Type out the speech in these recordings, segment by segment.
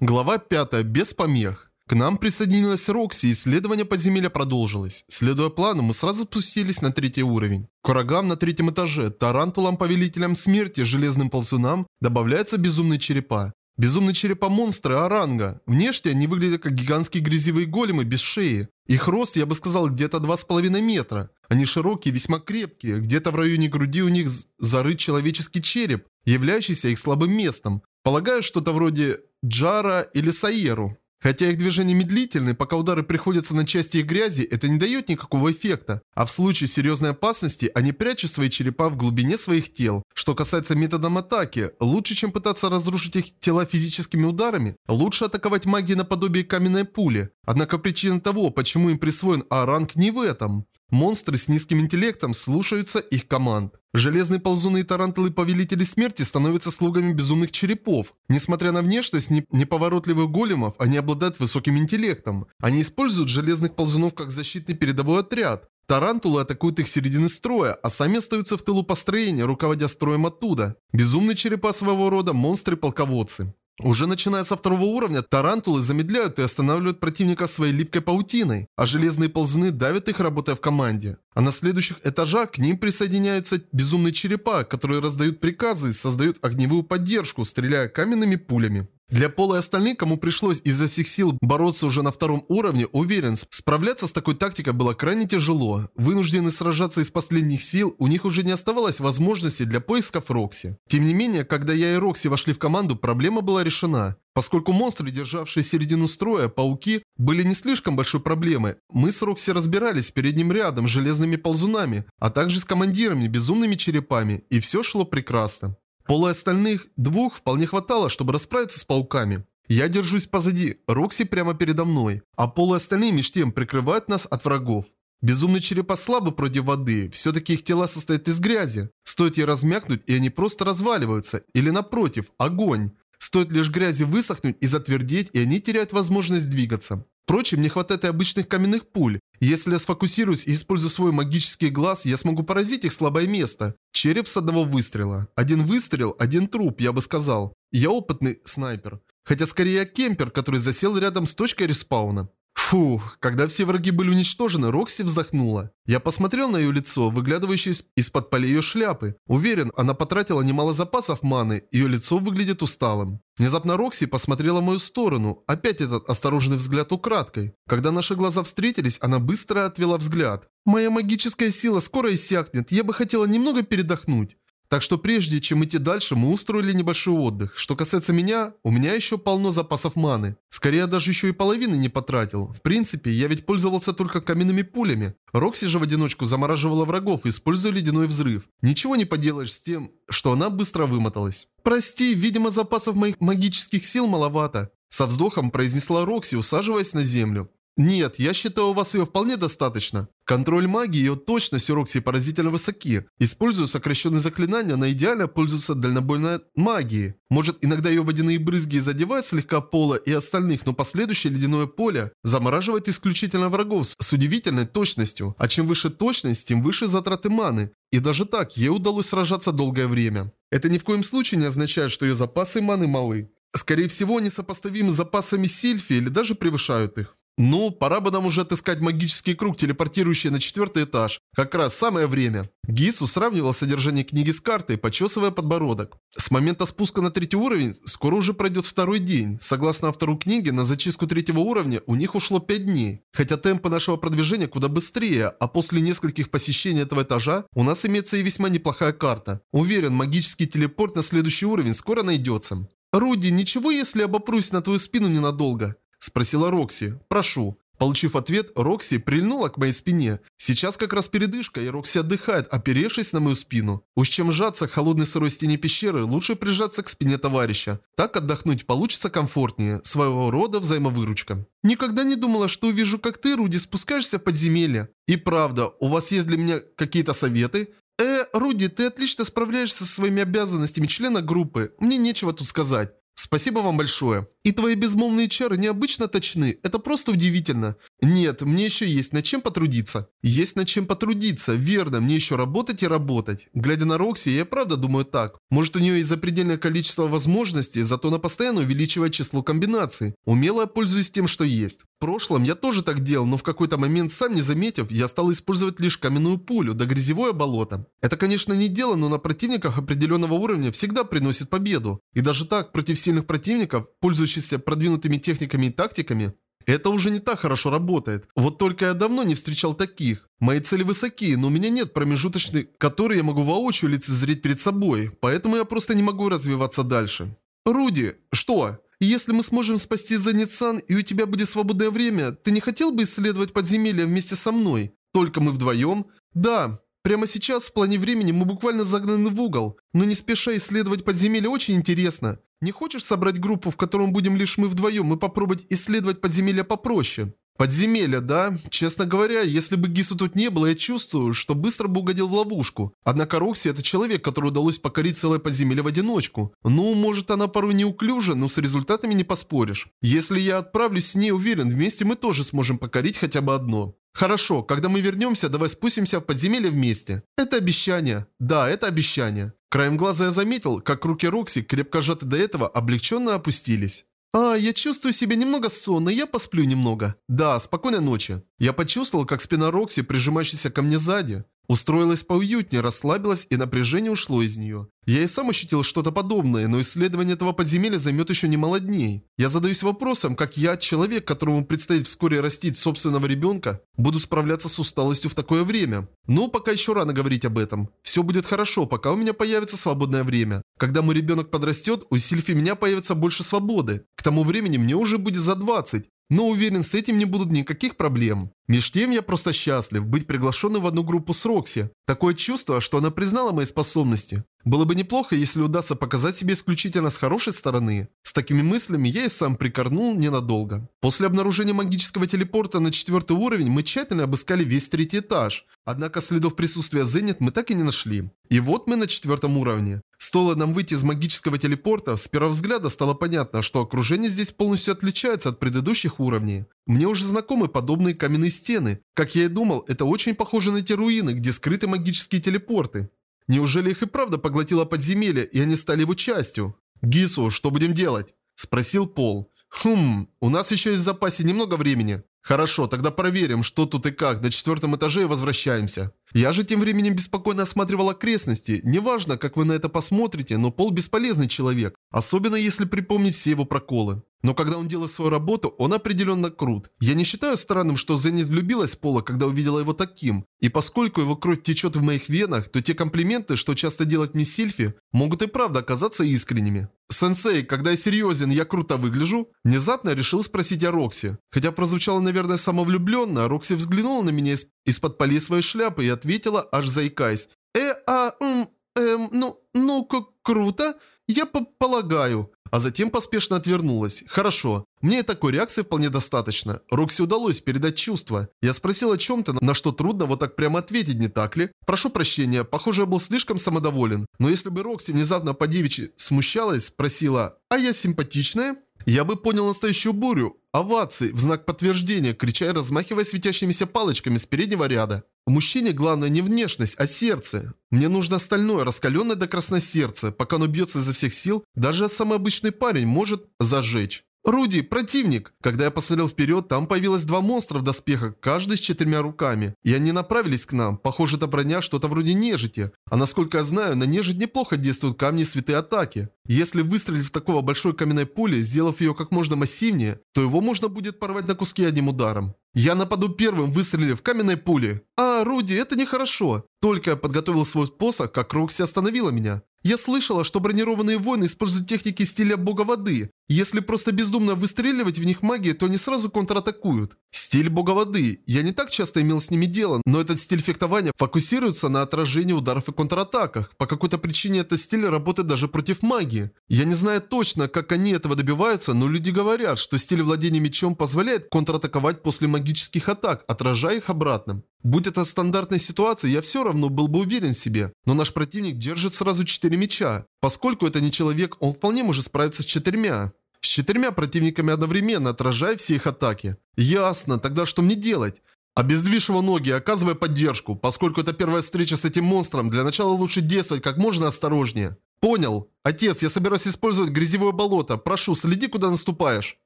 Глава 5. Без помех. К нам присоединилась Рокси, и исследование подземелья продолжилось. Следуя плану, мы сразу спустились на третий уровень. К врагам на третьем этаже, тарантулам-повелителям смерти, железным ползунам добавляются безумные черепа. Безумные черепа монстры Оранга. Внешне они выглядят как гигантские грязевые големы без шеи. Их рост, я бы сказал, где-то 2,5 метра. Они широкие, весьма крепкие. Где-то в районе груди у них зарыт человеческий череп, являющийся их слабым местом. Полагаю, что-то вроде Джара или Саеру. Хотя их движения медлительны, пока удары приходятся на части из грязи, это не дает никакого эффекта. А в случае серьезной опасности, они прячут свои черепа в глубине своих тел. Что касается методов атаки, лучше, чем пытаться разрушить их тела физическими ударами, лучше атаковать магией наподобие каменной пули. Однако причина того, почему им присвоен А-ранг не в этом. Монстры с низким интеллектом слушаются их команд. Железные ползуны и тарантулы-повелители смерти становятся слугами безумных черепов. Несмотря на внешность неповоротливых големов, они обладают высоким интеллектом. Они используют железных ползунов как защитный передовой отряд. Тарантулы атакуют из середины строя, а сами остаются в тылу построения, руководя строем оттуда. Безумные черепа своего рода – монстры-полководцы. Уже начиная со второго уровня, тарантулы замедляют и останавливают противника своей липкой паутиной, а железные ползуны давят их, работая в команде. А на следующих этажах к ним присоединяются безумные черепа, которые раздают приказы и создают огневую поддержку, стреляя каменными пулями. Для Пола и остальных, кому пришлось изо всех сил бороться уже на втором уровне, уверен, справляться с такой тактикой было крайне тяжело. Вынуждены сражаться из последних сил, у них уже не оставалось возможности для поисков Рокси. Тем не менее, когда я и Рокси вошли в команду, проблема была решена. Поскольку монстры, державшие середину строя, пауки, были не слишком большой проблемой, мы с Рокси разбирались с передним рядом железными ползунами, а также с командирами, безумными черепами, и все шло прекрасно. Пола остальных двух вполне хватало, чтобы расправиться с пауками. Я держусь позади, Рокси прямо передо мной, а Пола остальные меж тем прикрывают нас от врагов. Безумные черепа слабы против воды, все-таки их тела состоят из грязи. Стоит ей размякнуть, и они просто разваливаются. Или напротив, огонь. Стоит лишь грязи высохнуть и затвердеть, и они теряют возможность двигаться. Впрочем, не хватает и обычных каменных пуль. Если я сфокусируюсь и использую свой магический глаз, я смогу поразить их слабое место. Череп с одного выстрела. Один выстрел, один труп, я бы сказал. Я опытный снайпер. Хотя скорее я кемпер, который засел рядом с точкой респауна. Фух, когда все враги были уничтожены, Рокси вздохнула. Я посмотрел на ее лицо, выглядывающее из-под полей ее шляпы. Уверен, она потратила немало запасов маны, ее лицо выглядит усталым. Внезапно Рокси посмотрела в мою сторону, опять этот осторожный взгляд украдкой. Когда наши глаза встретились, она быстро отвела взгляд. «Моя магическая сила скоро иссякнет, я бы хотела немного передохнуть». Так что прежде чем идти дальше, мы устроили небольшой отдых. Что касается меня, у меня еще полно запасов маны. Скорее, я даже еще и половины не потратил. В принципе, я ведь пользовался только каменными пулями. Рокси же в одиночку замораживала врагов, используя ледяной взрыв. Ничего не поделаешь с тем, что она быстро вымоталась. «Прости, видимо, запасов моих магических сил маловато», со вздохом произнесла Рокси, усаживаясь на землю. Нет, я считаю, у вас ее вполне достаточно. Контроль магии и ее точность у Рокси поразительно высоки. Используя сокращенные заклинания, она идеально пользуется дальнобойной магией. Может, иногда ее водяные брызги задевают слегка пола и остальных, но последующее ледяное поле замораживает исключительно врагов с удивительной точностью. А чем выше точность, тем выше затраты маны. И даже так, ей удалось сражаться долгое время. Это ни в коем случае не означает, что ее запасы маны малы. Скорее всего, они сопоставимы с запасами Сильфи или даже превышают их. Ну, пора бы нам уже отыскать магический круг, телепортирующий на четвертый этаж. Как раз самое время. Гису сравнивал содержание книги с картой, почесывая подбородок. С момента спуска на третий уровень скоро уже пройдет второй день. Согласно автору книги, на зачистку третьего уровня у них ушло 5 дней. Хотя темпы нашего продвижения куда быстрее, а после нескольких посещений этого этажа у нас имеется и весьма неплохая карта. Уверен, магический телепорт на следующий уровень скоро найдется. «Руди, ничего, если обопрусь на твою спину ненадолго?» Спросила Рокси. «Прошу». Получив ответ, Рокси прильнула к моей спине. Сейчас как раз передышка, и Рокси отдыхает, оперевшись на мою спину. Уж чем сжаться к холодной сырой стене пещеры, лучше прижаться к спине товарища. Так отдохнуть получится комфортнее. Своего рода взаимовыручка. Никогда не думала, что увижу, как ты, Руди, спускаешься в подземелье. И правда, у вас есть для меня какие-то советы? Э, Руди, ты отлично справляешься со своими обязанностями члена группы. Мне нечего тут сказать. Спасибо вам большое. И твои безмолвные чары необычно точны. Это просто удивительно. Нет, мне еще есть над чем потрудиться. Есть над чем потрудиться. Верно, мне еще работать и работать. Глядя на Рокси, я правда думаю так. Может у нее есть запредельное количество возможностей, зато она постоянно увеличивает число комбинаций. Умело пользуюсь тем, что есть. Прошлом я тоже так делал, но в какой-то момент, сам не заметив, я стал использовать лишь каменную пулю, да грязевое болото. Это, конечно, не дело, но на противниках определенного уровня всегда приносит победу. И даже так, против сильных противников, пользующихся продвинутыми техниками и тактиками, это уже не так хорошо работает. Вот только я давно не встречал таких. Мои цели высокие, но у меня нет промежуточной, которые я могу воочию лицезреть перед собой, поэтому я просто не могу развиваться дальше. Руди, что? Если мы сможем спасти Заницан и у тебя будет свободное время, ты не хотел бы исследовать подземелье вместе со мной? Только мы вдвоем? Да, Прямо сейчас, в плане времени, мы буквально загнаны в угол. Но не спеша исследовать подземелье очень интересно. Не хочешь собрать группу, в котором будем лишь мы вдвоем, и попробовать исследовать подземелье попроще? Подземелье, да? Честно говоря, если бы Гису тут не было, я чувствую, что быстро бы угодил в ловушку. Однако Рокси это человек, который удалось покорить целое подземелье в одиночку. Ну, может она порой неуклюжа, но с результатами не поспоришь. Если я отправлюсь с ней, уверен, вместе мы тоже сможем покорить хотя бы одно. Хорошо, когда мы вернемся, давай спустимся в подземелье вместе. Это обещание. Да, это обещание. Краем глаза я заметил, как руки Рокси, крепко сжаты до этого, облегченно опустились. «А, я чувствую себя немного сонно, я посплю немного». «Да, спокойной ночи». Я почувствовал, как спина Рокси, прижимающаяся ко мне сзади, устроилась поуютнее, расслабилась и напряжение ушло из нее. Я и сам ощутил что-то подобное, но исследование этого подземелья займет еще немало дней. Я задаюсь вопросом, как я, человек, которому предстоит вскоре растить собственного ребенка, буду справляться с усталостью в такое время. Но пока еще рано говорить об этом. Все будет хорошо, пока у меня появится свободное время. Когда мой ребенок подрастет, у Сильфи меня появится больше свободы. К тому времени мне уже будет за 20, но уверен, с этим не будут никаких проблем. Меж тем я просто счастлив быть приглашенным в одну группу с Рокси. Такое чувство, что она признала мои способности. Было бы неплохо, если удастся показать себе исключительно с хорошей стороны. С такими мыслями я и сам прикорнул ненадолго. После обнаружения магического телепорта на четвертый уровень мы тщательно обыскали весь третий этаж. Однако следов присутствия Зенит мы так и не нашли. И вот мы на четвертом уровне. Стоило нам выйти из магического телепорта, с первого взгляда стало понятно, что окружение здесь полностью отличается от предыдущих уровней. Мне уже знакомы подобные каменные стены. Как я и думал, это очень похоже на те руины, где скрыты магические телепорты. Неужели их и правда поглотило подземелье, и они стали его частью? «Гису, что будем делать?» – спросил Пол. «Хм, у нас еще есть в запасе немного времени. Хорошо, тогда проверим, что тут и как, на четвертом этаже и возвращаемся». Я же тем временем беспокойно осматривал окрестности. Неважно, как вы на это посмотрите, но Пол бесполезный человек. Особенно если припомнить все его проколы. Но когда он делает свою работу, он определенно крут. Я не считаю странным, что Зенит влюбилась в Пола, когда увидела его таким. И поскольку его кровь течет в моих венах, то те комплименты, что часто делает мне Сильфи, могут и правда оказаться искренними. «Сенсей, когда я серьезен, я круто выгляжу?» Внезапно решил спросить о Рокси. Хотя прозвучало, наверное, самовлюбленно, Рокси взглянула на меня из-под полей своей шляпы и ответила, аж заикаясь. «Э, а, м, эм, ну, ну, как круто, я полагаю». А затем поспешно отвернулась. Хорошо, мне и такой реакции вполне достаточно. Рокси удалось передать чувства. Я спросил о чем-то, на что трудно вот так прямо ответить, не так ли? Прошу прощения, похоже, я был слишком самодоволен. Но если бы Рокси внезапно по девичьи смущалась, спросила «А я симпатичная?» Я бы понял настоящую бурю. Овации, в знак подтверждения, крича и размахивая светящимися палочками с переднего ряда. У мужчине главное не внешность, а сердце. Мне нужно остальное, раскаленное до красной сердце. Пока оно бьется изо всех сил, даже самый обычный парень может зажечь. «Руди, противник!» Когда я посмотрел вперед, там появилось два монстра в доспехах, каждый с четырьмя руками. И они направились к нам. Похоже, эта броня что-то вроде нежити. А насколько я знаю, на нежить неплохо действуют камни святые атаки. Если выстрелить в такого большой каменной пули, сделав ее как можно массивнее, то его можно будет порвать на куски одним ударом. Я нападу первым, выстрелив каменной пули. А, Руди, это нехорошо. Только я подготовил свой посох, как Рокси остановила меня. Я слышала, что бронированные воины используют техники стиля бога воды. Если просто бездумно выстреливать в них магией, то они сразу контратакуют. Стиль бога воды. Я не так часто имел с ними дело, но этот стиль фехтования фокусируется на отражении ударов и контратаках. По какой-то причине этот стиль работает даже против магии. Я не знаю точно, как они этого добиваются, но люди говорят, что стиль владения мечом позволяет контратаковать после магических атак, отражая их обратно. Будь это стандартная ситуация, я все равно был бы уверен в себе. Но наш противник держит сразу четыре меча. Поскольку это не человек, он вполне может справиться с четырьмя. С четырьмя противниками одновременно, отражая все их атаки. Ясно, тогда что мне делать? Обездвижь его ноги, оказывая поддержку. Поскольку это первая встреча с этим монстром, для начала лучше действовать как можно осторожнее. Понял. Отец, я собираюсь использовать грязевое болото. Прошу, следи, куда наступаешь.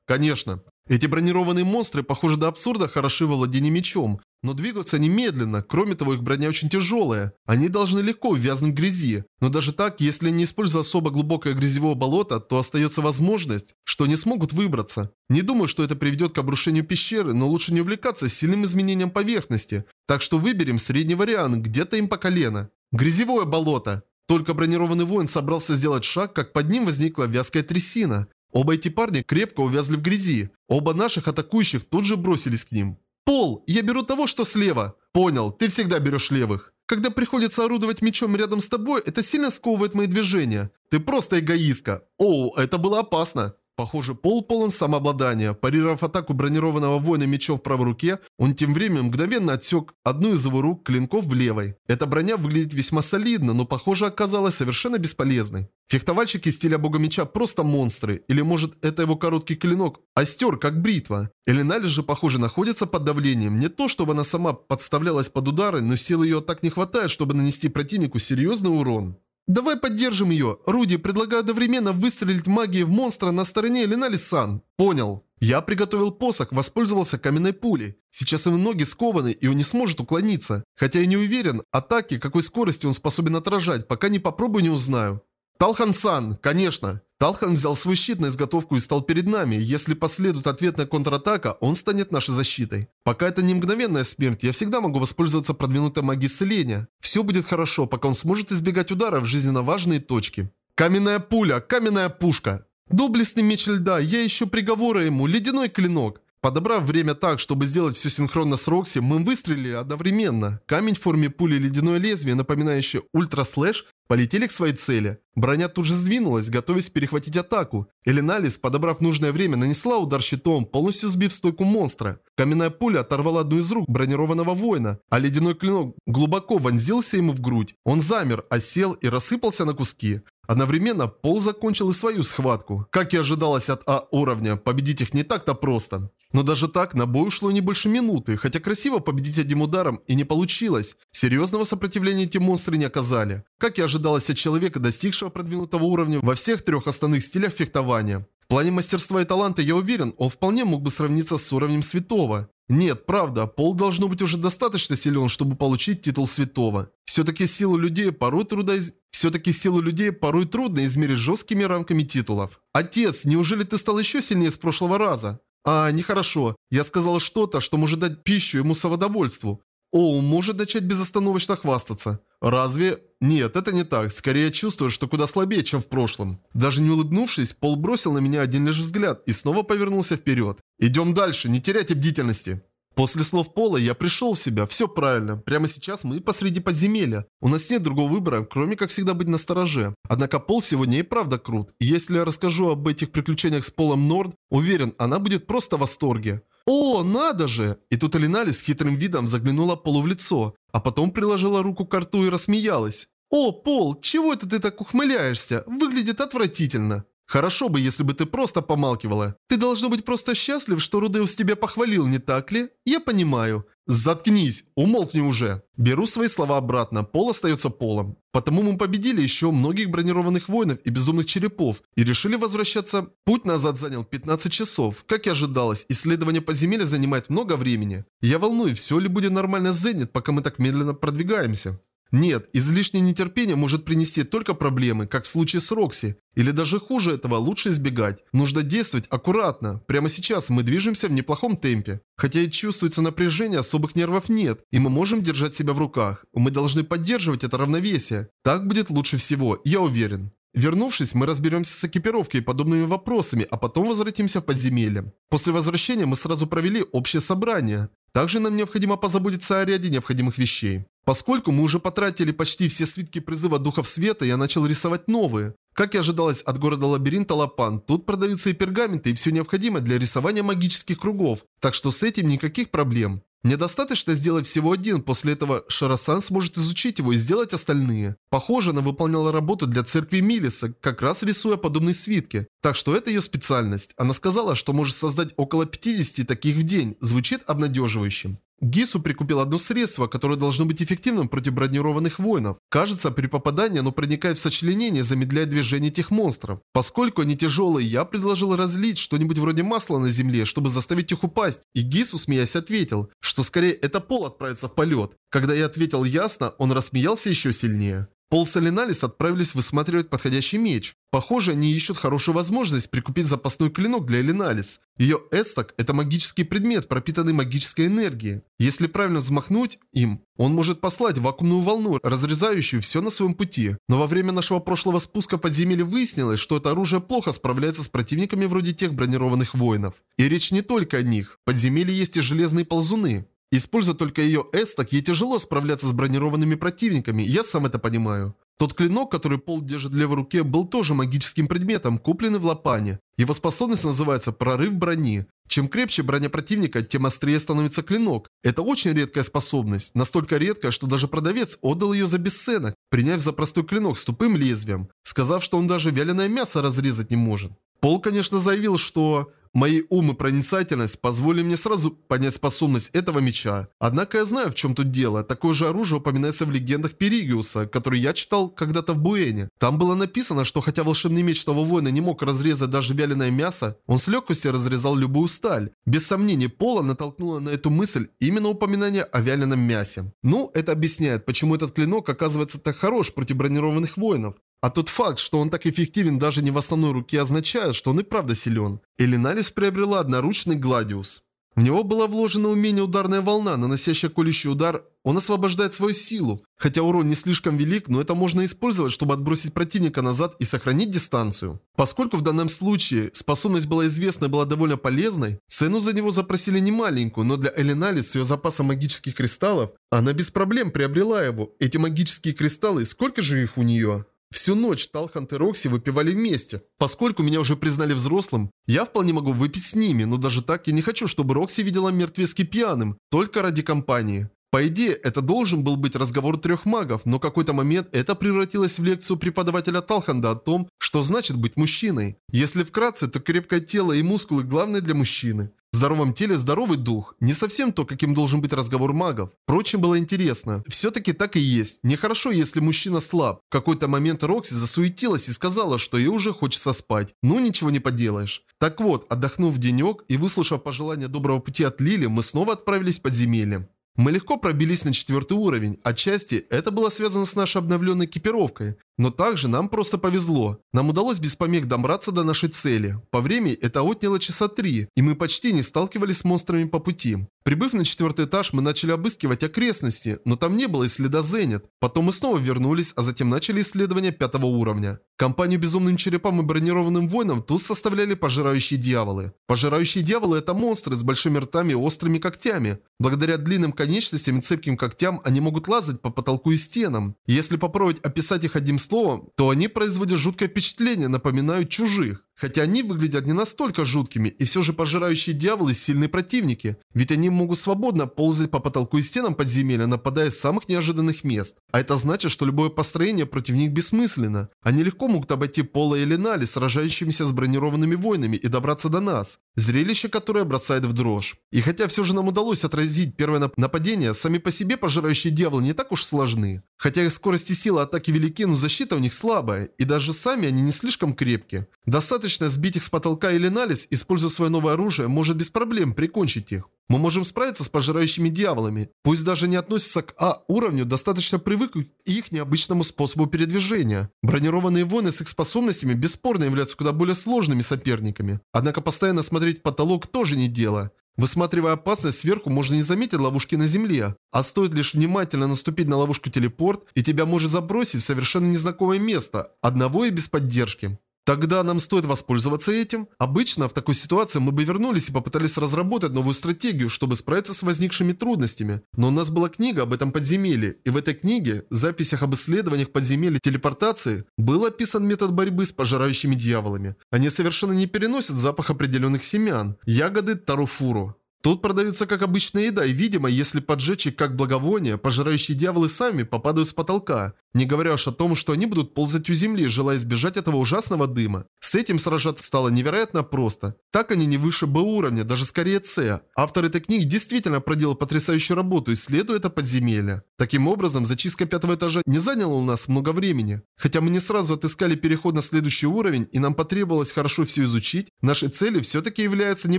Конечно. Эти бронированные монстры, похоже до абсурда, хороши в владении мечом. Но двигаются они медленно, кроме того их броня очень тяжелая. Они должны легко ввязнуть в грязи. Но даже так, если не используя особо глубокое грязевое болото, то остается возможность, что они смогут выбраться. Не думаю, что это приведет к обрушению пещеры, но лучше не увлекаться сильным изменением поверхности. Так что выберем средний вариант, где-то им по колено. Грязевое болото. Только бронированный воин собрался сделать шаг, как под ним возникла вязкая трясина. Оба эти парня крепко увязли в грязи. Оба наших атакующих тут же бросились к ним. «Пол, я беру того, что слева». «Понял, ты всегда берешь левых». Когда приходится орудовать мечом рядом с тобой, это сильно сковывает мои движения. Ты просто эгоистка. Оу, это было опасно. Похоже, Пол полон самообладания. Парировав атаку бронированного воина мечом в правой руке, он тем временем мгновенно отсек одну из его рук клинков в левой. Эта броня выглядит весьма солидно, но похоже оказалась совершенно бесполезной. Фехтовальщики стиля бога меча просто монстры, или может это его короткий клинок остер как бритва. Элиналис же похоже находится под давлением, не то чтобы она сама подставлялась под удары, но сил ее так не хватает, чтобы нанести противнику серьезный урон. «Давай поддержим ее. Руди, предлагаю одновременно выстрелить магией в монстра на стороне Ленали-сан». «Понял». Я приготовил посох, воспользовался каменной пулей. Сейчас его ноги скованы, и он не сможет уклониться. Хотя я не уверен, атаки, какой скорости он способен отражать, пока не попробую не узнаю. «Талхан-сан, конечно!» Талхан взял свой щит на изготовку и стал перед нами. Если последует ответная контратака, он станет нашей защитой. Пока это не мгновенная смерть, я всегда могу воспользоваться продвинутой магией исцеления. Все будет хорошо, пока он сможет избегать ударов в жизненно важные точки. Каменная пуля, каменная пушка. Доблестный меч льда, я ищу приговоры ему, ледяной клинок. Подобрав время так, чтобы сделать все синхронно с Рокси, мы выстрелили одновременно. Камень в форме пули ледяное лезвие, напоминающее ультра-слэш, полетели к своей цели. Броня тут же сдвинулась, готовясь перехватить атаку. Элиналис, подобрав нужное время, нанесла удар щитом, полностью сбив стойку монстра. Каменная пуля оторвала одну из рук бронированного воина, а ледяной клинок глубоко вонзился ему в грудь. Он замер, осел и рассыпался на куски. Одновременно Пол закончил и свою схватку. Как и ожидалось от А уровня, победить их не так-то просто. Но даже так, на бой ушло не больше минуты, хотя красиво победить одним ударом и не получилось. Серьезного сопротивления эти монстры не оказали. Как и ожидалось от человека, достигшего продвинутого уровня во всех трех основных стилях фехтования. В плане мастерства и таланта, я уверен, он вполне мог бы сравниться с уровнем святого. Нет, правда, Пол должно быть уже достаточно силен, чтобы получить титул святого. Все-таки силу людей порой трудно из... Все-таки силу людей порой трудно измерить жесткими рамками титулов. Отец, неужели ты стал еще сильнее с прошлого раза? А, нехорошо. Я сказал что-то, что может дать пищу ему самодовольству. О, может начать безостановочно хвастаться. Разве? Нет, это не так. Скорее чувствую, что куда слабее, чем в прошлом. Даже не улыбнувшись, Пол бросил на меня один лишь взгляд и снова повернулся вперед. Идем дальше, не теряйте бдительности. После слов Пола я пришел в себя, все правильно. Прямо сейчас мы посреди подземелья. У нас нет другого выбора, кроме как всегда быть настороже. Однако Пол сегодня и правда крут. И если я расскажу об этих приключениях с Полом Норд, уверен, она будет просто в восторге. «О, надо же!» И тут Алинали с хитрым видом заглянула Полу в лицо, а потом приложила руку к рту и рассмеялась. «О, Пол, чего это ты так ухмыляешься? Выглядит отвратительно!» Хорошо бы, если бы ты просто помалкивала. Ты должно быть просто счастлив, что Рудеус тебя похвалил, не так ли? Я понимаю. Заткнись, умолкни уже. Беру свои слова обратно, пол остается полом. Потому мы победили еще многих бронированных воинов и безумных черепов и решили возвращаться. Путь назад занял 15 часов. Как и ожидалось, исследование подземелья занимает много времени. Я волнуюсь, все ли будет нормально с Зенит, пока мы так медленно продвигаемся. Нет, излишнее нетерпение может принести только проблемы, как в случае с Рокси. Или даже хуже этого, лучше избегать. Нужно действовать аккуратно. Прямо сейчас мы движемся в неплохом темпе. Хотя и чувствуется напряжение, особых нервов нет, и мы можем держать себя в руках. Мы должны поддерживать это равновесие. Так будет лучше всего, я уверен. Вернувшись, мы разберемся с экипировкой и подобными вопросами, а потом возвратимся в подземелье. После возвращения мы сразу провели общее собрание. Также нам необходимо позаботиться о ряде необходимых вещей. Поскольку мы уже потратили почти все свитки призыва духов света, я начал рисовать новые. Как и ожидалось от города лабиринта Лапан, тут продаются и пергаменты, и все необходимое для рисования магических кругов, так что с этим никаких проблем. Мне достаточно сделать всего один, после этого Шарасан сможет изучить его и сделать остальные. Похоже, она выполняла работу для церкви Милиса, как раз рисуя подобные свитки. Так что это ее специальность. Она сказала, что может создать около 50 таких в день. Звучит обнадеживающим. Гису прикупил одно средство, которое должно быть эффективным против бронированных воинов. Кажется, при попадании оно проникает в сочленение и замедляет движение этих монстров. Поскольку они тяжелые, я предложил разлить что-нибудь вроде масла на земле, чтобы заставить их упасть. И Гису, смеясь, ответил, что скорее это пол отправится в полет. Когда я ответил ясно, он рассмеялся еще сильнее. Пол Алиналис отправились высматривать подходящий меч. Похоже, они ищут хорошую возможность прикупить запасной клинок для Элиналис. Ее эсток – это магический предмет, пропитанный магической энергией. Если правильно взмахнуть им, он может послать вакуумную волну, разрезающую все на своем пути. Но во время нашего прошлого спуска в подземелье выяснилось, что это оружие плохо справляется с противниками вроде тех бронированных воинов. И речь не только о них. В подземелье есть и железные ползуны. Используя только ее эсток, ей тяжело справляться с бронированными противниками, я сам это понимаю. Тот клинок, который Пол держит в левой руке, был тоже магическим предметом, купленный в Лапане. Его способность называется «Прорыв брони». Чем крепче броня противника, тем острее становится клинок. Это очень редкая способность, настолько редкая, что даже продавец отдал ее за бесценок, приняв за простой клинок с тупым лезвием, сказав, что он даже вяленое мясо разрезать не может. Пол, конечно, заявил, что Мои ум и проницательность позволили мне сразу понять способность этого меча. Однако я знаю, в чем тут дело. Такое же оружие упоминается в легендах Перигиуса, который я читал когда-то в Буэне. Там было написано, что хотя волшебный меч того воина не мог разрезать даже вяленое мясо, он с легкостью разрезал любую сталь. Без сомнений, Пола натолкнула на эту мысль именно упоминание о вяленом мясе. Ну, это объясняет, почему этот клинок оказывается так хорош против бронированных воинов. А тот факт, что он так эффективен даже не в основной руке, означает, что он и правда силен. Элиналис приобрела одноручный Гладиус. В него было вложено умение ударная волна, наносящая колющий удар, он освобождает свою силу. Хотя урон не слишком велик, но это можно использовать, чтобы отбросить противника назад и сохранить дистанцию. Поскольку в данном случае способность была известна и была довольно полезной, цену за него запросили немаленькую, но для Эленалис с ее запасом магических кристаллов, она без проблем приобрела его. Эти магические кристаллы, сколько же их у нее? Всю ночь Талхант и Рокси выпивали вместе. Поскольку меня уже признали взрослым, я вполне могу выпить с ними, но даже так я не хочу, чтобы Рокси видела мертвецки пьяным, только ради компании. По идее, это должен был быть разговор трех магов, но какой-то момент это превратилось в лекцию преподавателя Талханда о том, что значит быть мужчиной. Если вкратце, то крепкое тело и мускулы главное для мужчины. Здоровом теле здоровый дух. Не совсем то, каким должен быть разговор магов. Впрочем, было интересно. Все-таки так и есть. Нехорошо, если мужчина слаб. В какой-то момент Рокси засуетилась и сказала, что ей уже хочется спать. Ну, ничего не поделаешь. Так вот, отдохнув денек и выслушав пожелания доброго пути от Лили, мы снова отправились в подземелье. Мы легко пробились на четвертый уровень. Отчасти это было связано с нашей обновленной экипировкой. Но также нам просто повезло. Нам удалось без помех добраться до нашей цели. По времени это отняло часа три, и мы почти не сталкивались с монстрами по пути. Прибыв на четвертый этаж, мы начали обыскивать окрестности, но там не было и следа Зенит. Потом мы снова вернулись, а затем начали исследование пятого уровня. Компанию Безумным Черепам и Бронированным Воинам тут составляли Пожирающие Дьяволы. Пожирающие Дьяволы это монстры с большими ртами и острыми когтями. Благодаря длинным конечностям и цепким когтям они могут лазать по потолку и стенам. Если попробовать описать их одним словом, то они производят жуткое впечатление, напоминают чужих. Хотя они выглядят не настолько жуткими, и все же пожирающие дьяволы сильные противники, ведь они могут свободно ползать по потолку и стенам подземелья, нападая с самых неожиданных мест. А это значит, что любое построение против них бессмысленно. Они легко могут обойти Пола или Нали, сражающимися с бронированными воинами, и добраться до нас. Зрелище, которое бросает в дрожь. И хотя все же нам удалось отразить первое нападение, сами по себе пожирающие дьяволы не так уж сложны. Хотя их скорость и сила атаки велики, но защита у них слабая, и даже сами они не слишком крепкие. Достаточно сбить их с потолка или налез, используя свое новое оружие, может без проблем прикончить их. Мы можем справиться с пожирающими дьяволами. Пусть даже не относятся к А уровню, достаточно привыкнуть к их необычному способу передвижения. Бронированные воины с их способностями бесспорно являются куда более сложными соперниками. Однако постоянно смотреть потолок тоже не дело. Высматривая опасность сверху, можно не заметить ловушки на земле. А стоит лишь внимательно наступить на ловушку телепорт, и тебя может забросить в совершенно незнакомое место, одного и без поддержки. Тогда нам стоит воспользоваться этим. Обычно в такой ситуации мы бы вернулись и попытались разработать новую стратегию, чтобы справиться с возникшими трудностями. Но у нас была книга об этом подземелье, и в этой книге, в записях об исследованиях подземелья телепортации, был описан метод борьбы с пожирающими дьяволами. Они совершенно не переносят запах определенных семян, ягоды таруфуру. Тут продаются как обычная еда, и, видимо, если поджечь их как благовоние, пожирающие дьяволы сами попадают с потолка. Не говоря уж о том, что они будут ползать у земли, желая избежать этого ужасного дыма. С этим сражаться стало невероятно просто. Так они не выше Б уровня, даже скорее С. Автор этой книги действительно проделал потрясающую работу, исследуя это подземелье. Таким образом, зачистка пятого этажа не заняла у нас много времени. Хотя мы не сразу отыскали переход на следующий уровень, и нам потребовалось хорошо все изучить, нашей целью все-таки является не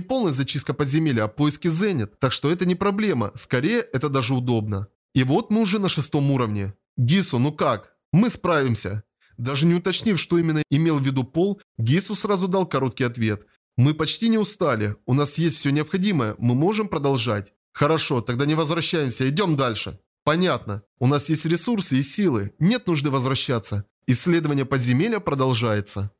полная зачистка подземелья, а поиски Зенит. Так что это не проблема, скорее это даже удобно. И вот мы уже на шестом уровне. Гису, ну как? Мы справимся. Даже не уточнив, что именно имел в виду Пол, Гису сразу дал короткий ответ. Мы почти не устали. У нас есть все необходимое. Мы можем продолжать. Хорошо, тогда не возвращаемся. Идем дальше. Понятно. У нас есть ресурсы и силы. Нет нужды возвращаться. Исследование подземелья продолжается.